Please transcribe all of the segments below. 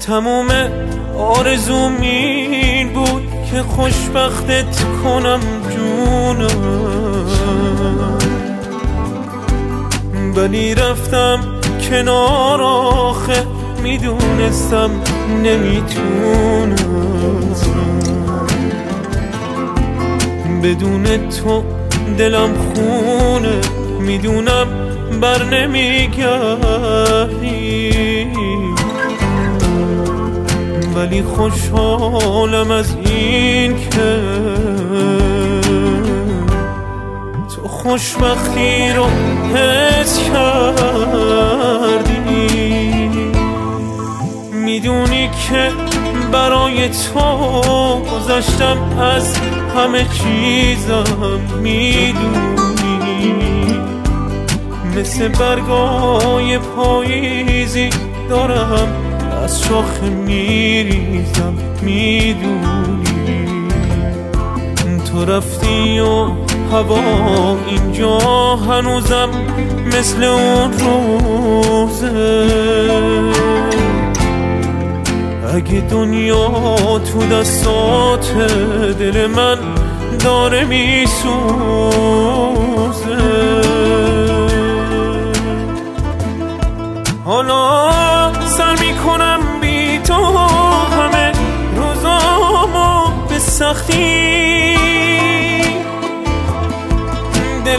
تموم آرزوم این بود که خوشبختت کنم جونم ولی رفتم کنار آخه می‌دونستم نمی‌تونم. بدون تو دلم خونه می‌دونم بر نمیگردی ولی خوشحالم از این که تو خوشبختی رو حس کردی. می‌دونی که برای تو گذشتم از همه چیزم می‌دونی. مثل برگای پاییزی دارم از شاخ میریزم می‌دونی. تو رفتی و هوا اینجا هنوزم مثل اون روزه. اگه دنیا تو دستات دل من داره میسوزه.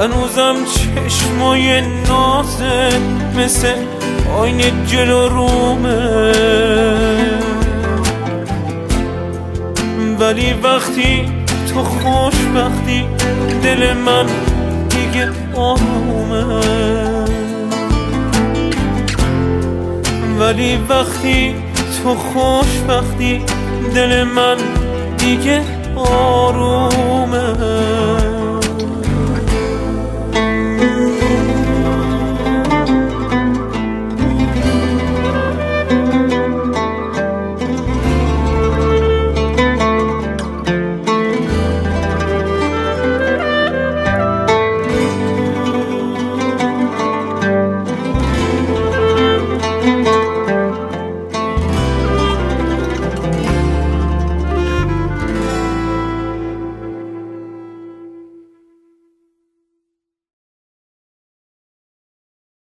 هنوزم چشمای نازت مثل آینه جلو رومه. ولی وقتی تو خوشبختی دل من دیگه آرومه. ولی وقتی تو خوشبختی دل من دیگه آرومه.